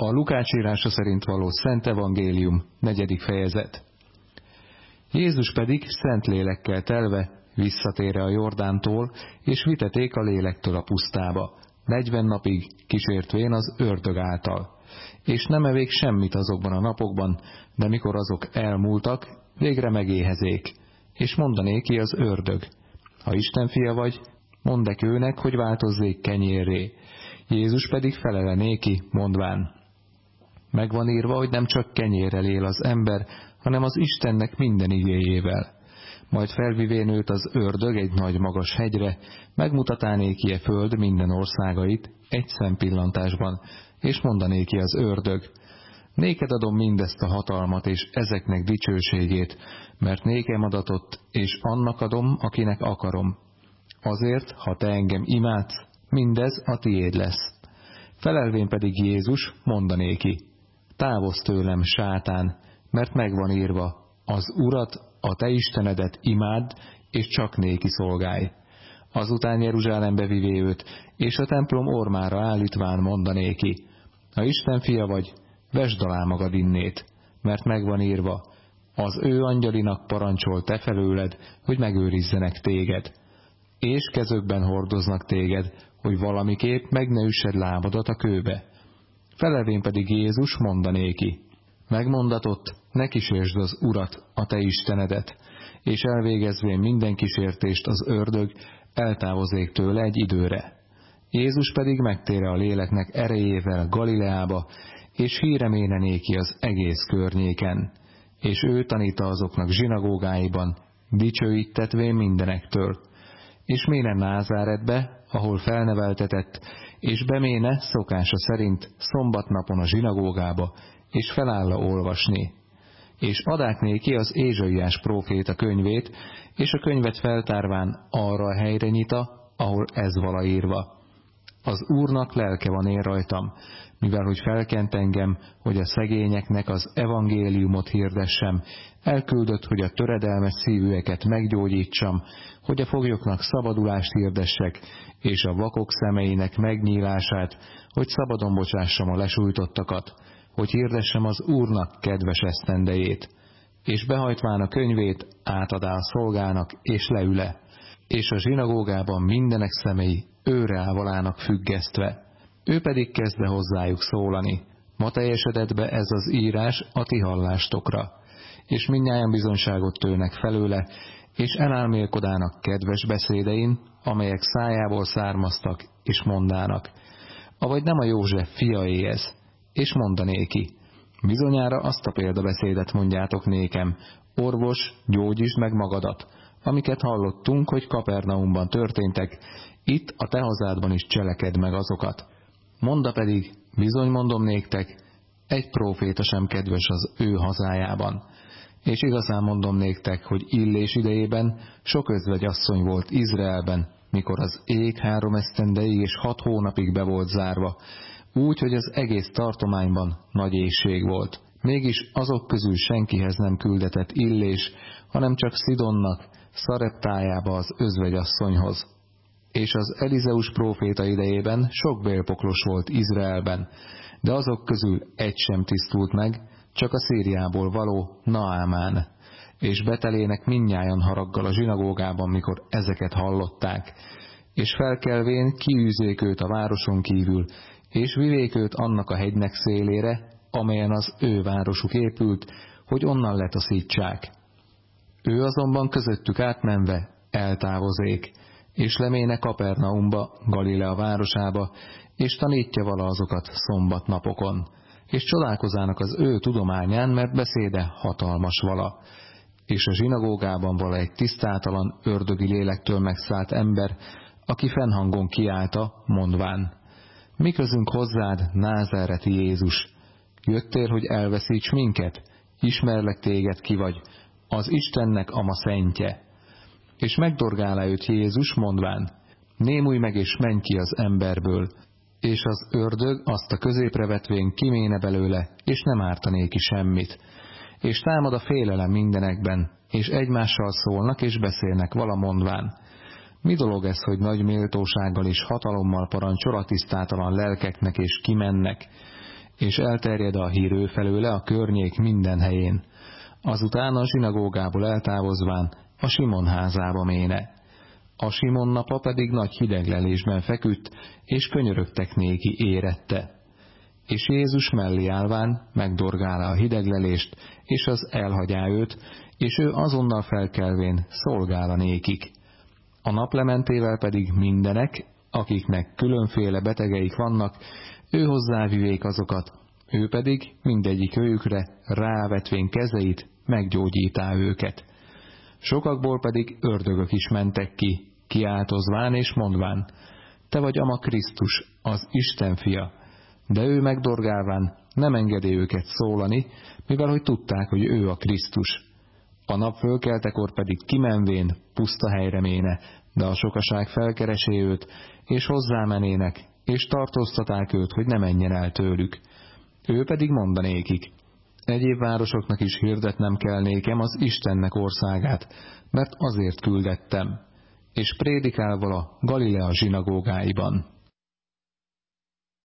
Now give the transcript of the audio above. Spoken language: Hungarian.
A Lukács írása szerint való Szent Evangélium, negyedik fejezet. Jézus pedig szent lélekkel telve visszatére a Jordántól, és viteték a lélektől a pusztába, negyven napig kísértvén az ördög által. És nem evék semmit azokban a napokban, de mikor azok elmúltak, végre megéhezék, és mondanéki az ördög. Ha Isten fia vagy, mondek őnek, hogy változzék kenyérré. Jézus pedig felelenéki, mondván, Megvan írva, hogy nem csak kenyérrel él az ember, hanem az Istennek minden igéjével. Majd felvivén őt az ördög egy nagy magas hegyre, megmutatánéki e föld minden országait egy szempillantásban, és mondanéki az ördög, Néked adom mindezt a hatalmat és ezeknek dicsőségét, mert nékem adatott, és annak adom, akinek akarom. Azért, ha te engem imádsz, mindez a tiéd lesz. Felelvén pedig Jézus mondanéki, távozz tőlem, sátán, mert megvan írva, az Urat, a te Istenedet imád, és csak néki szolgálj. Azután Jeruzsálembe vivé őt, és a templom ormára állítván mondanéki, ha Isten fia vagy, vesd alá magad innét, mert megvan írva, az ő angyalinak parancsol te felőled, hogy megőrizzenek téged, és kezükben hordoznak téged, hogy valamiképp meg ne üssed lábadat a kőbe. Felevén pedig Jézus mondanéki, megmondatott, ne kísérsd az Urat, a te Istenedet, és elvégezvén minden kísértést az ördög eltávozék tőle egy időre. Jézus pedig megtére a léleknek erejével Galileába, és híreméne néki az egész környéken, és ő taníta azoknak zsinagógáiban, dicsőítetvén mindenektől, és méne Názáretbe, ahol felneveltetett, és beméne szokása szerint szombatnapon a zsinagógába, és felálla olvasni. És adák néki az Ézsaiás próféta könyvét, és a könyvet feltárván arra a helyre nyita, ahol ez vala írva. Az Úrnak lelke van én rajtam, mivel hogy felkent engem, hogy a szegényeknek az evangéliumot hirdessem, elküldött, hogy a töredelmes szívűeket meggyógyítsam, hogy a foglyoknak szabadulást hirdessek, és a vakok szemeinek megnyílását, hogy szabadon bocsássam a lesújtottakat, hogy hirdessem az Úrnak kedves esztendejét, és behajtván a könyvét átadá a szolgának, és leüle, és a zsinagógában mindenek szemei őre ávalának függesztve ő pedig kezdve hozzájuk szólani. Ma teljesedett be ez az írás a ti hallástok,ra és mindnyáján bizonyságot tőnek felőle, és elálmélkodának kedves beszédein, amelyek szájából származtak, és mondának. Avagy nem a József fiaé ez, és mondanéki. Bizonyára azt a példabeszédet mondjátok nékem, orvos, gyógyítsd meg magadat, amiket hallottunk, hogy Kapernaumban történtek, itt a te hazádban is cseleked meg azokat. Monda pedig, bizony mondom néktek, egy próféta sem kedves az ő hazájában. És igazán mondom néktek, hogy illés idejében sok asszony volt Izraelben, mikor az ég három esztendeig és hat hónapig be volt zárva, úgy, hogy az egész tartományban nagy éjség volt. Mégis azok közül senkihez nem küldetett illés, hanem csak Szidonnak, Szareptájába az özvegyasszonyhoz és az Elizeus próféta idejében sok bélpoklos volt Izraelben, de azok közül egy sem tisztult meg, csak a Szíriából való Naámán, és betelének minnyájan haraggal a zsinagógában, mikor ezeket hallották, és felkelvén kiűzék őt a városon kívül, és vivék őt annak a hegynek szélére, amelyen az ő városuk épült, hogy onnan letaszítsák. Ő azonban közöttük átmenve eltávozék, és leméne Kapernaumba, Galilea városába, és tanítja vala azokat szombatnapokon, és csodálkozának az ő tudományán, mert beszéde hatalmas vala. És a zsinagógában vala egy tisztátalan, ördögi lélektől megszállt ember, aki fennhangon kiállta, mondván, mi közünk hozzád, názereti Jézus? Jöttél, hogy elveszíts minket? Ismerlek téged ki vagy, az Istennek ama szentje és megdorgálá őt Jézus, mondván, némulj meg és menj ki az emberből, és az ördög azt a középre vetvén kiméne belőle, és nem ártané ki semmit. És támad a félelem mindenekben, és egymással szólnak és beszélnek vala mondván. Mi dolog ez, hogy nagy méltósággal és hatalommal parancsol a tisztátalan lelkeknek és kimennek, és elterjed a hírő felőle a környék minden helyén. Azután a zsinagógából eltávozván a Simon házába méne. A Simon napa pedig nagy hideglelésben feküdt, és könyörögtek néki érette. És Jézus mellé állván megdorgálá a hideglelést, és az elhagyá őt, és ő azonnal felkelvén szolgála nékik. A naplementével pedig mindenek, akiknek különféle betegeik vannak, ő hozzávivék azokat, ő pedig mindegyik őkre rávetvén kezeit meggyógyítá őket. Sokakból pedig ördögök is mentek ki, kiáltozván és mondván, te vagy ama Krisztus, az Isten fia. De ő megdorgálván nem engedi őket szólani, mivel hogy tudták, hogy ő a Krisztus. A nap fölkeltekor pedig kimenvén puszta helyre méne, de a sokaság felkeresé őt, és hozzámenének, és tartóztaták őt, hogy ne menjen el tőlük. Ő pedig mondanékik, egyéb városoknak is hirdetnem kell nékem az Istennek országát, mert azért küldettem, és prédikál vala Galilea zsinagógáiban.